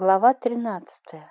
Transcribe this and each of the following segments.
Глава 13.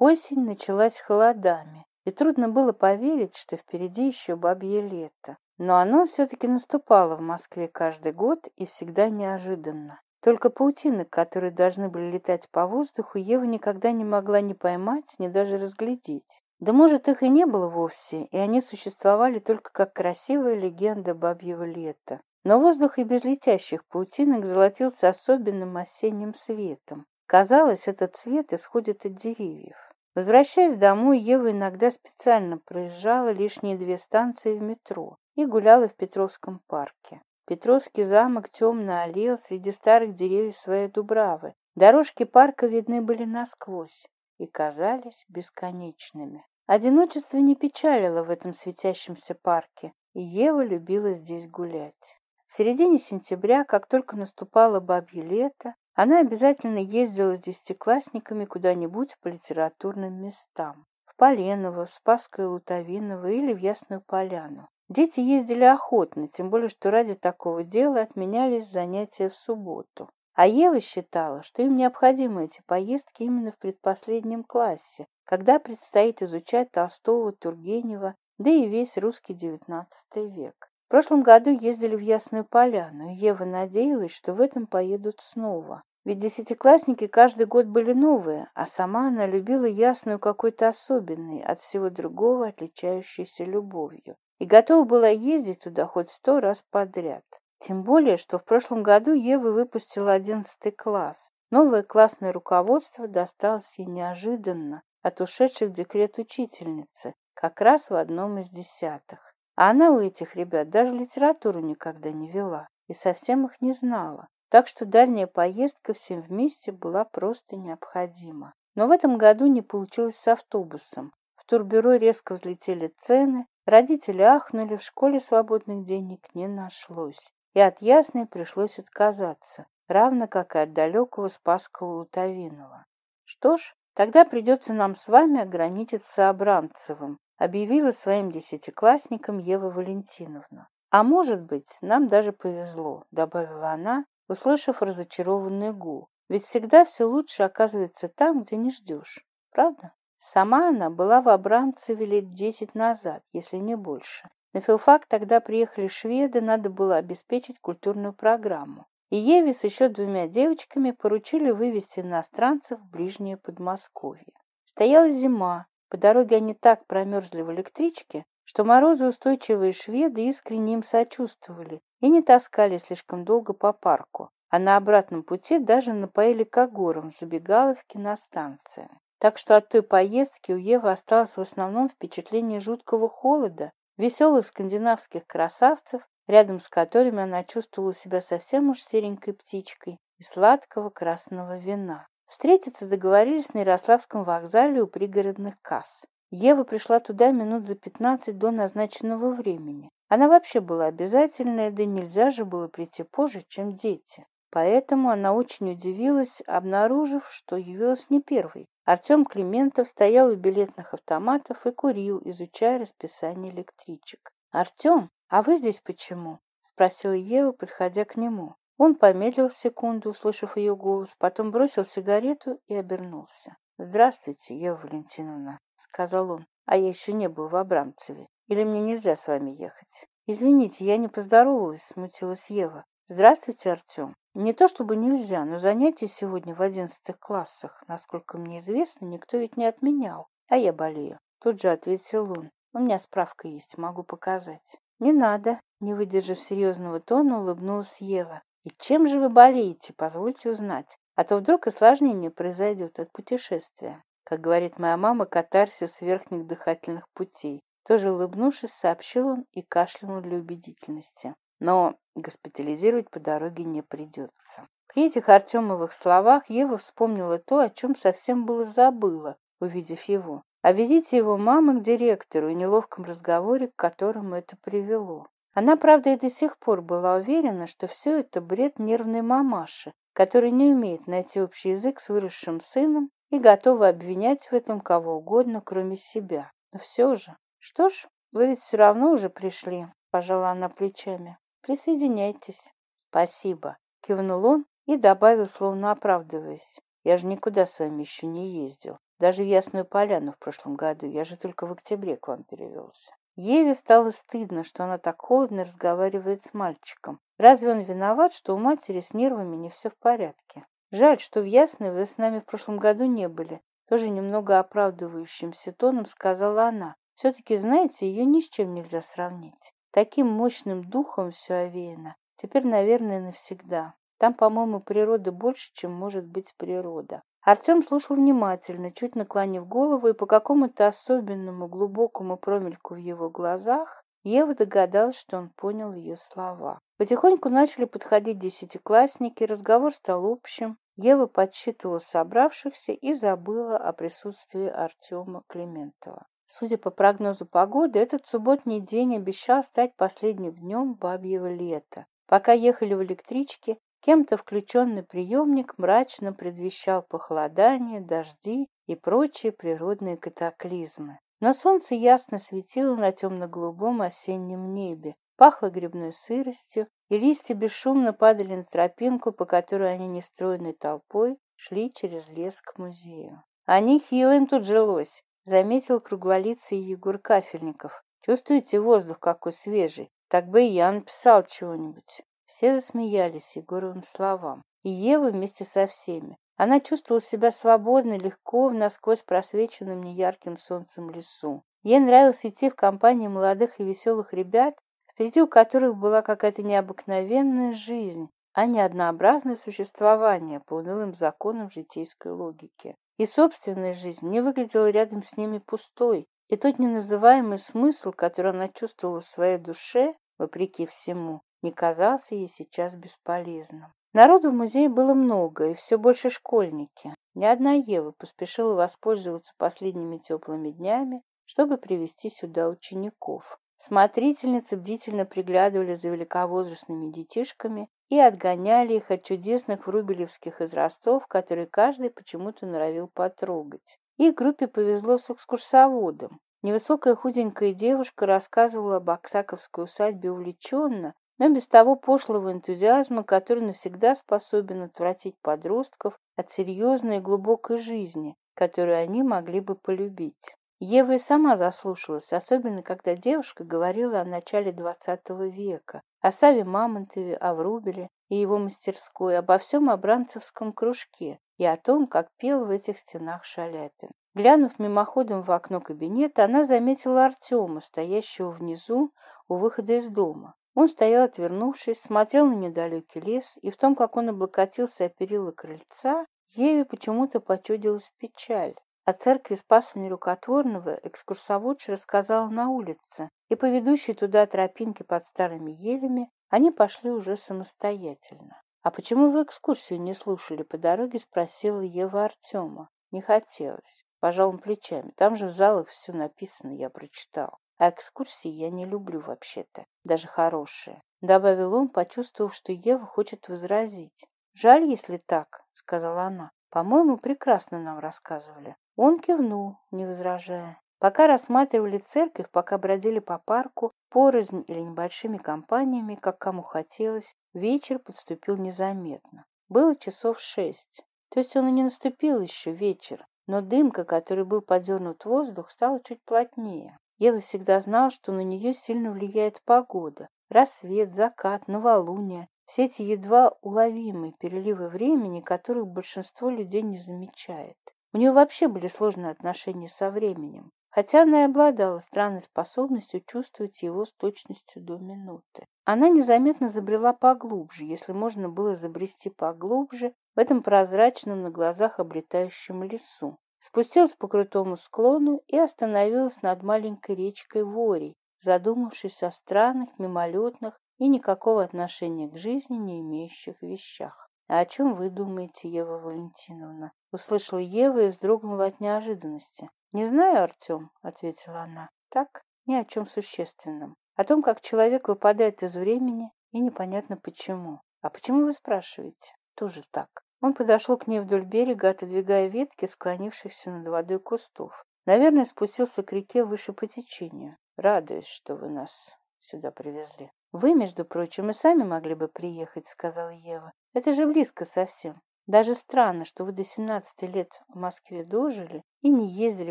Осень началась холодами, и трудно было поверить, что впереди еще бабье лето. Но оно все-таки наступало в Москве каждый год и всегда неожиданно. Только паутины, которые должны были летать по воздуху, Ева никогда не могла ни поймать, ни даже разглядеть. Да может, их и не было вовсе, и они существовали только как красивая легенда бабьего лета. Но воздух и без летящих паутинок золотился особенным осенним светом. Казалось, этот цвет исходит от деревьев. Возвращаясь домой, Ева иногда специально проезжала лишние две станции в метро и гуляла в Петровском парке. Петровский замок темно олел среди старых деревьев своей дубравы. Дорожки парка видны были насквозь и казались бесконечными. Одиночество не печалило в этом светящемся парке, и Ева любила здесь гулять. В середине сентября, как только наступало бабье лето, она обязательно ездила с десятиклассниками куда-нибудь по литературным местам. В Поленово, в Спасское Лутовиново или в Ясную Поляну. Дети ездили охотно, тем более, что ради такого дела отменялись занятия в субботу. А Ева считала, что им необходимы эти поездки именно в предпоследнем классе, когда предстоит изучать Толстого, Тургенева, да и весь русский XIX век прошлом году ездили в Ясную Поляну, Ева надеялась, что в этом поедут снова. Ведь десятиклассники каждый год были новые, а сама она любила Ясную какой-то особенной, от всего другого отличающейся любовью. И готова была ездить туда хоть сто раз подряд. Тем более, что в прошлом году Ева выпустила одиннадцатый класс. Новое классное руководство досталось ей неожиданно от ушедших в декрет учительницы, как раз в одном из десятых. А Она у этих ребят даже литературу никогда не вела и совсем их не знала, так что дальняя поездка всем вместе была просто необходима. Но в этом году не получилось с автобусом. В турбюро резко взлетели цены, родители ахнули, в школе свободных денег не нашлось. И от Ясной пришлось отказаться, равно как и от далекого Спасского-Лутовинова. Что ж, тогда придется нам с вами ограничиться Абрамцевым, объявила своим десятиклассникам Ева Валентиновна. «А может быть, нам даже повезло», — добавила она, услышав разочарованный гул. «Ведь всегда все лучше оказывается там, где не ждешь. Правда?» Сама она была в Абрамцеве лет десять назад, если не больше. На филфак тогда приехали шведы, надо было обеспечить культурную программу. И Еве с еще двумя девочками поручили вывести иностранцев в ближнее Подмосковье. Стояла зима, по дороге они так промерзли в электричке, что морозы устойчивые шведы искренне им сочувствовали и не таскали слишком долго по парку, а на обратном пути даже напоили когором в забегаловке на станции. Так что от той поездки у Евы осталось в основном впечатление жуткого холода, веселых скандинавских красавцев, рядом с которыми она чувствовала себя совсем уж серенькой птичкой, и сладкого красного вина. Встретиться договорились на Ярославском вокзале у пригородных касс. Ева пришла туда минут за пятнадцать до назначенного времени. Она вообще была обязательная, да нельзя же было прийти позже, чем дети. Поэтому она очень удивилась, обнаружив, что явилась не первой. Артем Климентов стоял у билетных автоматов и курил, изучая расписание электричек. «Артем, а вы здесь почему?» – спросила Ева, подходя к нему. Он помедлил секунду, услышав ее голос, потом бросил сигарету и обернулся. «Здравствуйте, Ева Валентиновна», — сказал он, — «а я еще не был в Абрамцеве. Или мне нельзя с вами ехать?» «Извините, я не поздоровалась», — смутилась Ева. «Здравствуйте, Артем. Не то чтобы нельзя, но занятия сегодня в одиннадцатых классах, насколько мне известно, никто ведь не отменял, а я болею». Тут же ответил он. «У меня справка есть, могу показать». «Не надо», — не выдержав серьезного тона, улыбнулась Ева. И чем же вы болеете, позвольте узнать? А то вдруг осложнение произойдет от путешествия. Как говорит моя мама, катарсис верхних дыхательных путей. Тоже улыбнувшись, сообщил он и кашлянул для убедительности. Но госпитализировать по дороге не придется. При этих Артемовых словах Ева вспомнила то, о чем совсем было забыла, увидев его. О визите его мамы к директору и неловком разговоре, к которому это привело. Она, правда, и до сих пор была уверена, что все это бред нервной мамаши, которая не умеет найти общий язык с выросшим сыном и готова обвинять в этом кого угодно, кроме себя. Но все же. Что ж, вы ведь все равно уже пришли, пожала она плечами. Присоединяйтесь. Спасибо, кивнул он и добавил, словно оправдываясь. Я же никуда с вами еще не ездил. Даже в Ясную Поляну в прошлом году. Я же только в октябре к вам перевелся. Еве стало стыдно, что она так холодно разговаривает с мальчиком. Разве он виноват, что у матери с нервами не все в порядке? Жаль, что в Ясной вы с нами в прошлом году не были. Тоже немного оправдывающимся тоном сказала она. Все-таки, знаете, ее ни с чем нельзя сравнить. Таким мощным духом все овеяно. Теперь, наверное, навсегда. Там, по-моему, природы больше, чем может быть природа. Артем слушал внимательно, чуть наклонив голову, и по какому-то особенному глубокому промельку в его глазах Ева догадалась, что он понял ее слова. Потихоньку начали подходить десятиклассники, разговор стал общим. Ева подсчитывала собравшихся и забыла о присутствии Артема Климентова. Судя по прогнозу погоды, этот субботний день обещал стать последним днем бабьего лета. Пока ехали в электричке, кем-то включенный приемник мрачно предвещал похолодание, дожди и прочие природные катаклизмы. Но солнце ясно светило на темно-голубом осеннем небе, пахло грибной сыростью, и листья бесшумно падали на тропинку, по которой они нестройной толпой шли через лес к музею. «Они хило им тут жилось», — заметил круглолицый Егор Кафельников. «Чувствуете воздух какой свежий? Так бы и я написал чего-нибудь». Все засмеялись, Егоровым словам. И Ева вместе со всеми. Она чувствовала себя свободно, легко, в насквозь просвеченном неярким солнцем лесу. Ей нравилось идти в компании молодых и веселых ребят, впереди у которых была какая-то необыкновенная жизнь, а не однообразное существование по унылым законам житейской логики. И собственная жизнь не выглядела рядом с ними пустой, и тот неназываемый смысл, который она чувствовала в своей душе, вопреки всему, не казался ей сейчас бесполезным. Народу в музее было много, и все больше школьники. Ни одна Ева поспешила воспользоваться последними теплыми днями, чтобы привести сюда учеников. Смотрительницы бдительно приглядывали за великовозрастными детишками и отгоняли их от чудесных врубелевских изразцов, которые каждый почему-то норовил потрогать. Их группе повезло с экскурсоводом. Невысокая худенькая девушка рассказывала об Оксаковской усадьбе увлеченно, но без того пошлого энтузиазма, который навсегда способен отвратить подростков от серьезной и глубокой жизни, которую они могли бы полюбить. Ева и сама заслушалась, особенно когда девушка говорила о начале XX века, о Саве Мамонтове, о Врубеле и его мастерской, обо всем абрамцевском кружке и о том, как пел в этих стенах Шаляпин. Глянув мимоходом в окно кабинета, она заметила Артема, стоящего внизу у выхода из дома. Он стоял, отвернувшись, смотрел на недалекий лес, и в том, как он облокотился о перила крыльца, Еве почему-то почудилась печаль. О церкви Спаса Нерукотворного экскурсоводша рассказал на улице, и по ведущей туда тропинке под старыми елями они пошли уже самостоятельно. «А почему вы экскурсию не слушали?» по дороге спросила Ева Артема. «Не хотелось». Пожал он плечами. «Там же в залах все написано, я прочитал» экскурсии я не люблю вообще-то, даже хорошие», — добавил он, почувствовав, что Ева хочет возразить. «Жаль, если так», — сказала она. «По-моему, прекрасно нам рассказывали». Он кивнул, не возражая. Пока рассматривали церковь, пока бродили по парку, порознь или небольшими компаниями, как кому хотелось, вечер подступил незаметно. Было часов шесть. То есть он и не наступил еще вечер, но дымка, который был подернут воздух, стала чуть плотнее. Ева всегда знал, что на нее сильно влияет погода, рассвет, закат, новолуние, все эти едва уловимые переливы времени, которых большинство людей не замечает. У нее вообще были сложные отношения со временем, хотя она и обладала странной способностью чувствовать его с точностью до минуты. Она незаметно забрела поглубже, если можно было забрести поглубже в этом прозрачном на глазах облетающем лесу, спустилась по крутому склону и остановилась над маленькой речкой Вори, задумавшись о странных, мимолетных и никакого отношения к жизни не имеющих вещах. «А о чем вы думаете, Ева Валентиновна?» Услышала Ева и вздрогнула от неожиданности. «Не знаю, Артем», — ответила она. «Так, ни о чем существенном. О том, как человек выпадает из времени, и непонятно почему. А почему вы спрашиваете? Тоже так. Он подошел к ней вдоль берега, отодвигая ветки, склонившихся над водой кустов. Наверное, спустился к реке выше по течению. Радуюсь, что вы нас сюда привезли. Вы, между прочим, и сами могли бы приехать, сказала Ева. Это же близко совсем. Даже странно, что вы до 17 лет в Москве дожили и не ездили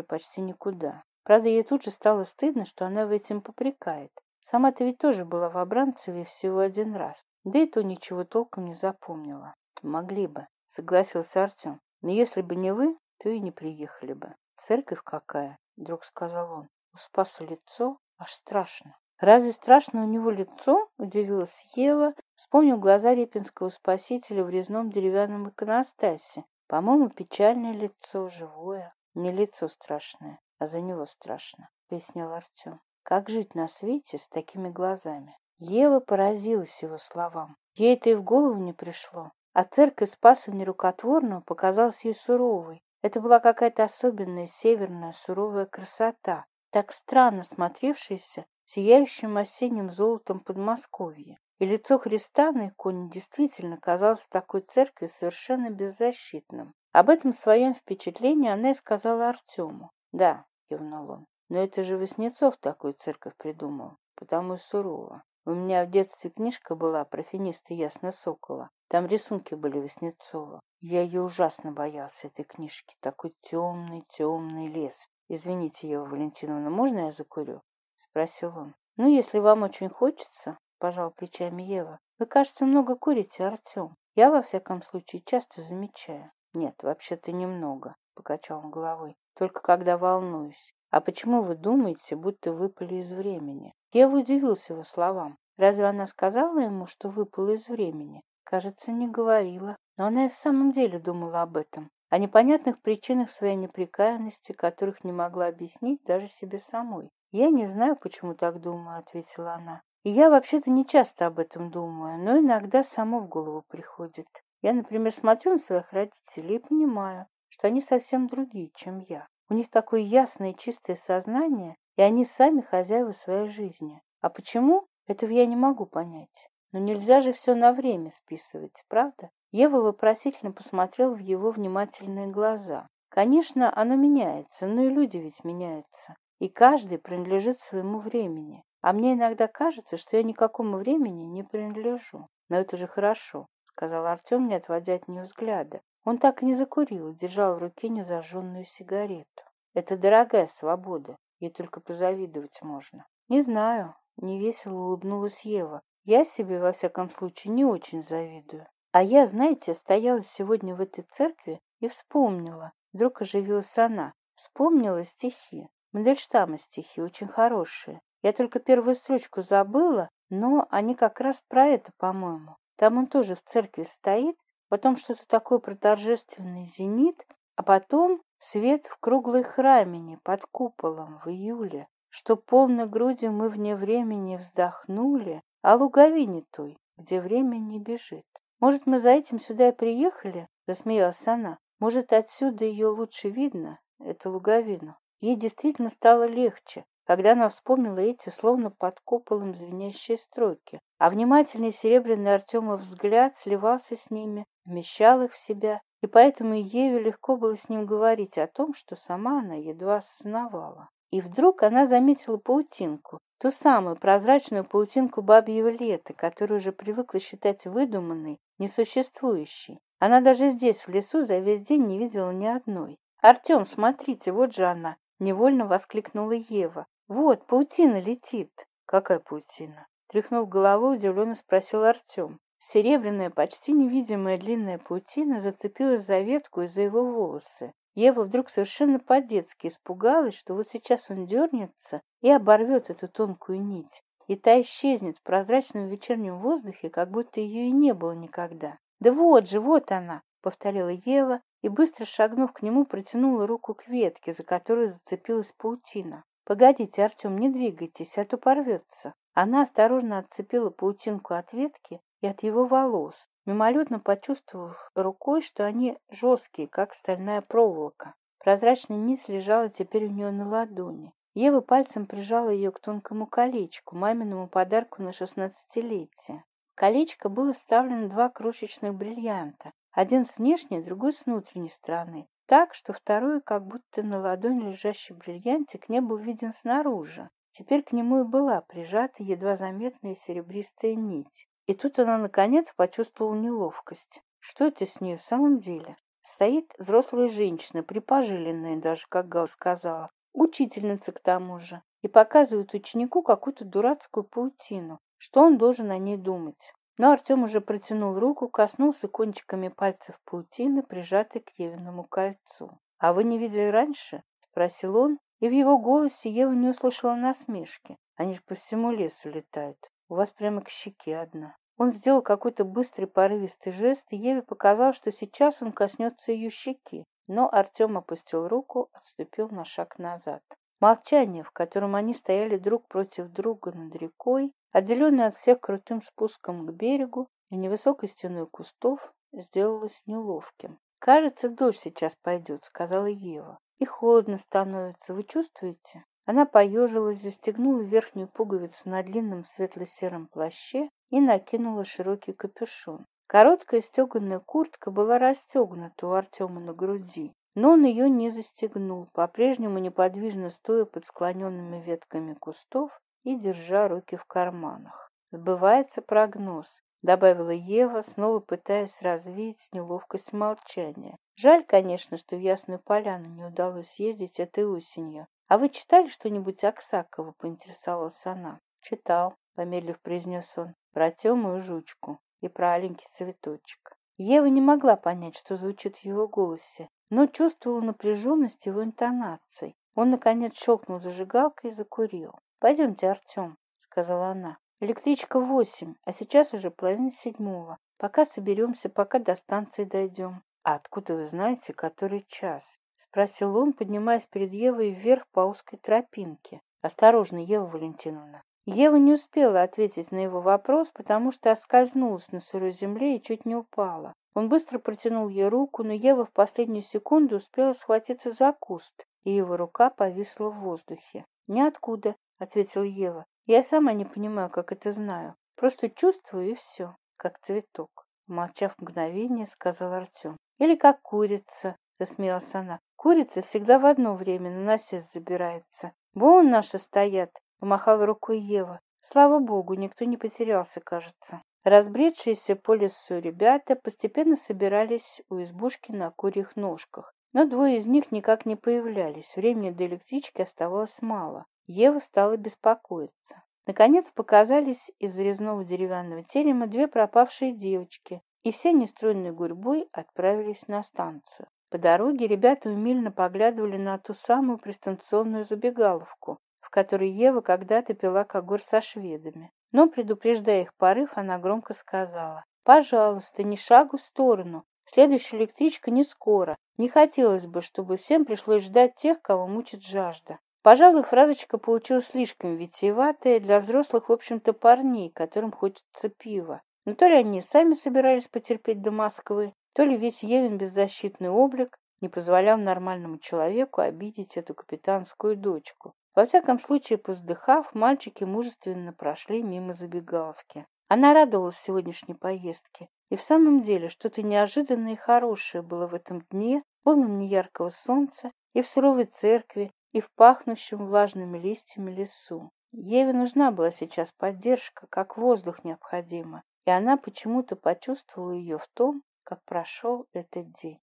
почти никуда. Правда, ей тут же стало стыдно, что она в этим попрекает. Сама-то ведь тоже была в Абранцеве всего один раз, да и то ничего толком не запомнила. Могли бы согласился Артем. Но если бы не вы, то и не приехали бы. Церковь какая, вдруг сказал он. У Спаса лицо аж страшно. Разве страшно у него лицо? Удивилась Ева, вспомнив глаза Репинского спасителя в резном деревянном иконостасе. По-моему, печальное лицо, живое. Не лицо страшное, а за него страшно, пояснил Артем. Как жить на свете с такими глазами? Ева поразилась его словам. Ей это и в голову не пришло. А церковь спаса нерукотворного показалась ей суровой. Это была какая-то особенная северная суровая красота, так странно смотревшаяся сияющим осенним золотом Подмосковья. И лицо Христа на иконе действительно казалось такой церкви совершенно беззащитным. Об этом своем впечатлении она и сказала Артему. «Да», — кивнул он, — «но это же Васнецов такую церковь придумал, потому и сурово. У меня в детстве книжка была про финиста Ясно Сокола. Там рисунки были Веснецова. Я ее ужасно боялся, этой книжки. Такой темный, темный лес. Извините, Ева Валентиновна, можно я закурю? Спросил он. Ну, если вам очень хочется, пожал плечами Ева. Вы, кажется, много курите, Артем. Я, во всяком случае, часто замечаю. Нет, вообще-то немного, покачал он головой. Только когда волнуюсь. А почему вы думаете, будто выпали из времени? Я удивился его словам. Разве она сказала ему, что выпала из времени? Кажется, не говорила. Но она и в самом деле думала об этом. О непонятных причинах своей неприкаянности, которых не могла объяснить даже себе самой. «Я не знаю, почему так думаю», — ответила она. «И я вообще-то не часто об этом думаю, но иногда само в голову приходит. Я, например, смотрю на своих родителей и понимаю, что они совсем другие, чем я. У них такое ясное и чистое сознание, и они сами хозяева своей жизни. А почему? Этого я не могу понять. Но нельзя же все на время списывать, правда? Ева вопросительно посмотрел в его внимательные глаза. Конечно, оно меняется, но и люди ведь меняются. И каждый принадлежит своему времени. А мне иногда кажется, что я никакому времени не принадлежу. Но это же хорошо, сказал Артем, не отводя от нее взгляда. Он так и не закурил и держал в руке незажженную сигарету. Это дорогая свобода я только позавидовать можно. Не знаю, невесело улыбнулась Ева. Я себе, во всяком случае, не очень завидую. А я, знаете, стояла сегодня в этой церкви и вспомнила. Вдруг оживилась она. Вспомнила стихи. Мандельштама стихи, очень хорошие. Я только первую строчку забыла, но они как раз про это, по-моему. Там он тоже в церкви стоит, потом что-то такое про торжественный зенит, а потом Свет в круглой храмине под куполом в июле, Что полной грудью мы вне времени вздохнули а луговине той, где время не бежит. Может, мы за этим сюда и приехали? Засмеялась она. Может, отсюда ее лучше видно, эту луговину. Ей действительно стало легче, когда она вспомнила эти словно под куполом звенящие строки, а внимательный серебряный Артема взгляд сливался с ними, вмещал их в себя и поэтому Еве легко было с ним говорить о том, что сама она едва осознавала. И вдруг она заметила паутинку, ту самую прозрачную паутинку бабьего лета, которую уже привыкла считать выдуманной, несуществующей. Она даже здесь, в лесу, за весь день не видела ни одной. «Артем, смотрите, вот же она!» — невольно воскликнула Ева. «Вот, паутина летит!» «Какая паутина?» Тряхнув головой, удивленно спросил Артем. Серебряная, почти невидимая длинная паутина зацепилась за ветку и за его волосы. Ева вдруг совершенно по-детски испугалась, что вот сейчас он дернется и оборвет эту тонкую нить, и та исчезнет в прозрачном вечернем воздухе, как будто ее и не было никогда. «Да вот же, вот она!» — повторила Ева и, быстро шагнув к нему, протянула руку к ветке, за которую зацепилась паутина. «Погодите, Артем, не двигайтесь, а то порвется». Она осторожно отцепила паутинку от ветки и от его волос. Мимолетно почувствовав рукой, что они жесткие, как стальная проволока. Прозрачный низ лежала теперь у нее на ладони. Ева пальцем прижала ее к тонкому колечку, маминому подарку на шестнадцатилетие. Колечко было вставлено два крошечных бриллианта, один с внешней, другой с внутренней стороны, так, что второй, как будто на ладони лежащий бриллиантик, не был виден снаружи. Теперь к нему и была прижата едва заметная серебристая нить. И тут она, наконец, почувствовала неловкость. Что это с ней в самом деле? Стоит взрослая женщина, припожиленная даже, как Гал сказала, учительница к тому же, и показывает ученику какую-то дурацкую паутину, что он должен о ней думать. Но Артем уже протянул руку, коснулся кончиками пальцев паутины, прижатой к Евиному кольцу. «А вы не видели раньше?» – спросил он, и в его голосе Ева не услышала насмешки. «Они же по всему лесу летают. У вас прямо к щеке одна». Он сделал какой-то быстрый порывистый жест, и Еве показалось, что сейчас он коснется ее щеки. Но Артем опустил руку, отступил на шаг назад. Молчание, в котором они стояли друг против друга над рекой, отделенное от всех крутым спуском к берегу и невысокой стеной кустов, сделалось неловким. «Кажется, дождь сейчас пойдет», — сказала Ева. «И холодно становится, вы чувствуете?» Она поежилась, застегнула верхнюю пуговицу на длинном светло-сером плаще и накинула широкий капюшон. Короткая стеганая куртка была расстегнута у Артема на груди, но он ее не застегнул, по-прежнему неподвижно стоя под склоненными ветками кустов и держа руки в карманах. «Сбывается прогноз», — добавила Ева, снова пытаясь развеять неловкость молчания. «Жаль, конечно, что в Ясную Поляну не удалось съездить этой осенью. А вы читали что-нибудь Аксакова?» — поинтересовалась она. «Читал», помедлив произнес он, протел мою жучку и про аленький цветочек. Ева не могла понять, что звучит в его голосе, но чувствовала напряженность его интонаций. Он, наконец, щелкнул зажигалкой и закурил. «Пойдемте, Артем», — сказала она. «Электричка восемь, а сейчас уже половина седьмого. Пока соберемся, пока до станции дойдем». «А откуда вы знаете, который час?» — спросил он, поднимаясь перед Евой вверх по узкой тропинке. «Осторожно, Ева Валентиновна, Ева не успела ответить на его вопрос, потому что оскользнулась на сырой земле и чуть не упала. Он быстро протянул ей руку, но Ева в последнюю секунду успела схватиться за куст, и его рука повисла в воздухе. «Ниоткуда», — ответил Ева. «Я сама не понимаю, как это знаю. Просто чувствую и все, как цветок». Молчав мгновение, сказал Артем. «Или как курица», — засмеялась она. «Курица всегда в одно время на насест забирается. Вон наши стоят, Помахал рукой Ева. Слава богу, никто не потерялся, кажется. Разбредшиеся по лесу ребята постепенно собирались у избушки на курьих ножках. Но двое из них никак не появлялись. Времени до электрички оставалось мало. Ева стала беспокоиться. Наконец показались из резного деревянного терема две пропавшие девочки, и все нестройной гурьбой отправились на станцию. По дороге ребята умильно поглядывали на ту самую пристанционную забегаловку, которые Ева когда-то пила когор со шведами. Но, предупреждая их порыв, она громко сказала, «Пожалуйста, ни шагу в сторону. Следующая электричка не скоро. Не хотелось бы, чтобы всем пришлось ждать тех, кого мучит жажда». Пожалуй, фразочка получилась слишком витиеватая для взрослых, в общем-то, парней, которым хочется пива. Но то ли они сами собирались потерпеть до Москвы, то ли весь Евин беззащитный облик не позволял нормальному человеку обидеть эту капитанскую дочку. Во всяком случае, поздыхав, мальчики мужественно прошли мимо забегаловки. Она радовалась сегодняшней поездке. И в самом деле что-то неожиданное и хорошее было в этом дне, полном неяркого солнца, и в суровой церкви, и в пахнущем влажными листьями лесу. Еве нужна была сейчас поддержка, как воздух необходимо, и она почему-то почувствовала ее в том, как прошел этот день.